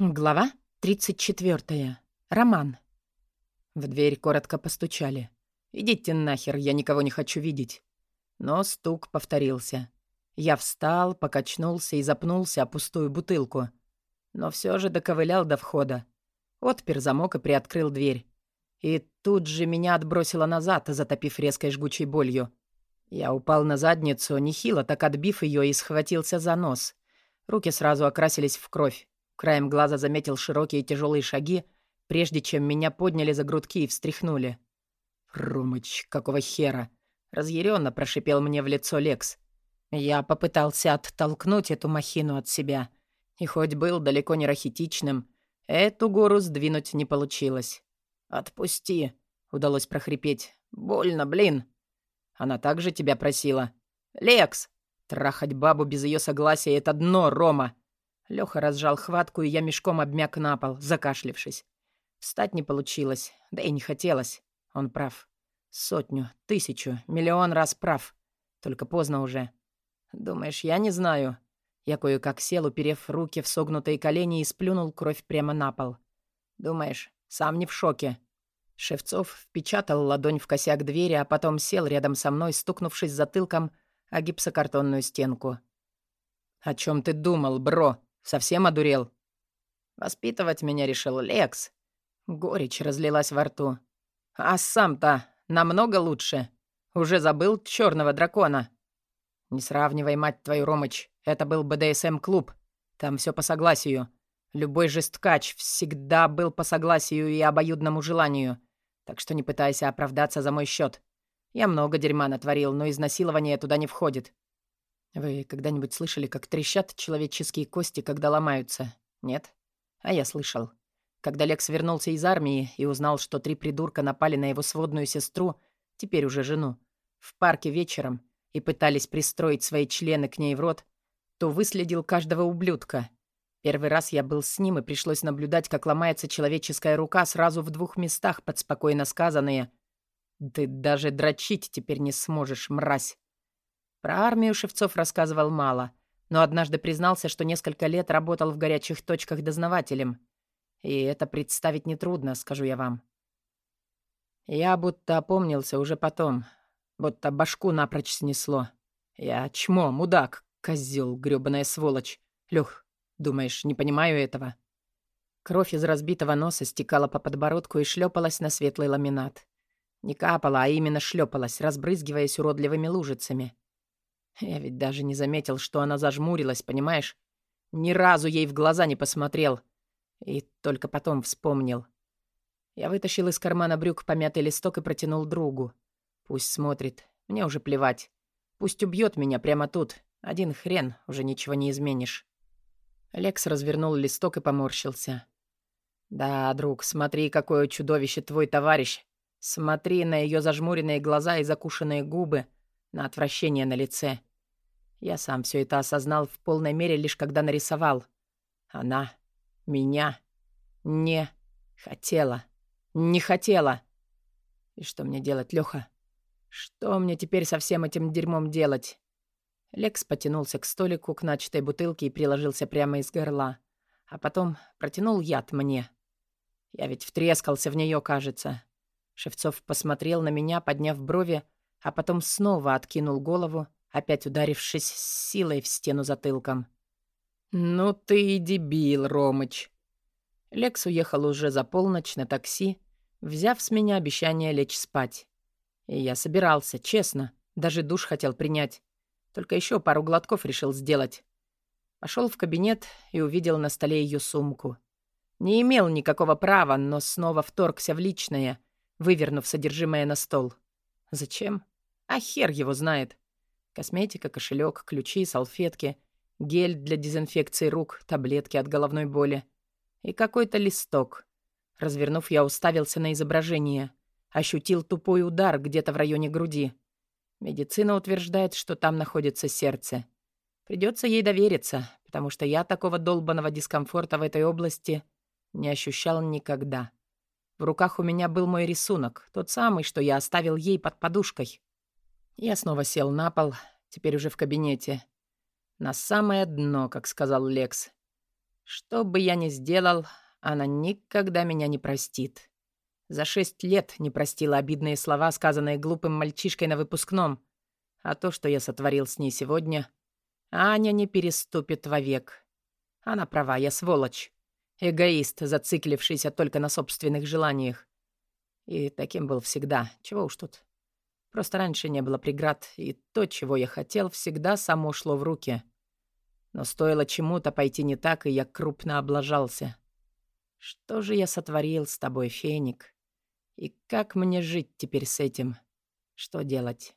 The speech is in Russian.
Глава 34. Роман. В дверь коротко постучали. «Идите нахер, я никого не хочу видеть». Но стук повторился. Я встал, покачнулся и запнулся о пустую бутылку. Но все же доковылял до входа. Отпер замок и приоткрыл дверь. И тут же меня отбросило назад, затопив резкой жгучей болью. Я упал на задницу, нехило так отбив ее и схватился за нос. Руки сразу окрасились в кровь. Краем глаза заметил широкие тяжелые шаги, прежде чем меня подняли за грудки и встряхнули. «Румыч, какого хера?» — разъяренно прошипел мне в лицо Лекс. Я попытался оттолкнуть эту махину от себя. И хоть был далеко не рахитичным, эту гору сдвинуть не получилось. «Отпусти!» — удалось прохрипеть. «Больно, блин!» Она также тебя просила. «Лекс!» Трахать бабу без ее согласия — это дно, Рома. Лёха разжал хватку, и я мешком обмяк на пол, закашлившись. Встать не получилось, да и не хотелось. Он прав. Сотню, тысячу, миллион раз прав. Только поздно уже. Думаешь, я не знаю? Я кое-как сел, уперев руки в согнутые колени и сплюнул кровь прямо на пол. Думаешь, сам не в шоке? Шевцов впечатал ладонь в косяк двери, а потом сел рядом со мной, стукнувшись затылком о гипсокартонную стенку. «О чем ты думал, бро?» Совсем одурел?» «Воспитывать меня решил Лекс». Горечь разлилась во рту. «А сам-то намного лучше. Уже забыл черного дракона». «Не сравнивай, мать твою, Ромыч. Это был БДСМ-клуб. Там все по согласию. Любой жесткач всегда был по согласию и обоюдному желанию. Так что не пытайся оправдаться за мой счет. Я много дерьма натворил, но изнасилование туда не входит. Вы когда-нибудь слышали, как трещат человеческие кости, когда ломаются? Нет? А я слышал. Когда Лекс вернулся из армии и узнал, что три придурка напали на его сводную сестру, теперь уже жену, в парке вечером и пытались пристроить свои члены к ней в рот, то выследил каждого ублюдка. Первый раз я был с ним, и пришлось наблюдать, как ломается человеческая рука сразу в двух местах под спокойно сказанные «Ты даже дрочить теперь не сможешь, мразь!» Про армию Шевцов рассказывал мало, но однажды признался, что несколько лет работал в горячих точках дознавателем. И это представить нетрудно, скажу я вам. Я будто опомнился уже потом, будто башку напрочь снесло. Я чмо, мудак, козел, грёбаная сволочь. Лёх, думаешь, не понимаю этого? Кровь из разбитого носа стекала по подбородку и шлепалась на светлый ламинат. Не капала, а именно шлепалась, разбрызгиваясь уродливыми лужицами. Я ведь даже не заметил, что она зажмурилась, понимаешь? Ни разу ей в глаза не посмотрел. И только потом вспомнил. Я вытащил из кармана брюк помятый листок и протянул другу. Пусть смотрит. Мне уже плевать. Пусть убьет меня прямо тут. Один хрен, уже ничего не изменишь. Лекс развернул листок и поморщился. «Да, друг, смотри, какое чудовище твой товарищ. Смотри на ее зажмуренные глаза и закушенные губы на отвращение на лице. Я сам все это осознал в полной мере лишь когда нарисовал. Она меня не хотела. Не хотела. И что мне делать, Лёха? Что мне теперь со всем этим дерьмом делать? Лекс потянулся к столику, к начатой бутылке и приложился прямо из горла. А потом протянул яд мне. Я ведь втрескался в нее, кажется. Шевцов посмотрел на меня, подняв брови, а потом снова откинул голову, опять ударившись с силой в стену затылком. «Ну ты и дебил, Ромыч!» Лекс уехал уже за полночь на такси, взяв с меня обещание лечь спать. И я собирался, честно, даже душ хотел принять. Только еще пару глотков решил сделать. Пошел в кабинет и увидел на столе ее сумку. Не имел никакого права, но снова вторгся в личное, вывернув содержимое на стол. Зачем? А хер его знает. Косметика, кошелек, ключи, салфетки, гель для дезинфекции рук, таблетки от головной боли и какой-то листок. Развернув, я уставился на изображение. Ощутил тупой удар где-то в районе груди. Медицина утверждает, что там находится сердце. Придется ей довериться, потому что я такого долбанного дискомфорта в этой области не ощущал никогда. В руках у меня был мой рисунок, тот самый, что я оставил ей под подушкой. Я снова сел на пол, теперь уже в кабинете. На самое дно, как сказал Лекс. Что бы я ни сделал, она никогда меня не простит. За шесть лет не простила обидные слова, сказанные глупым мальчишкой на выпускном. А то, что я сотворил с ней сегодня, Аня не переступит вовек. Она права, я сволочь. Эгоист, зациклившийся только на собственных желаниях. И таким был всегда. Чего уж тут. Просто раньше не было преград, и то, чего я хотел, всегда само шло в руки. Но стоило чему-то пойти не так, и я крупно облажался. Что же я сотворил с тобой, Феник? И как мне жить теперь с этим? Что делать?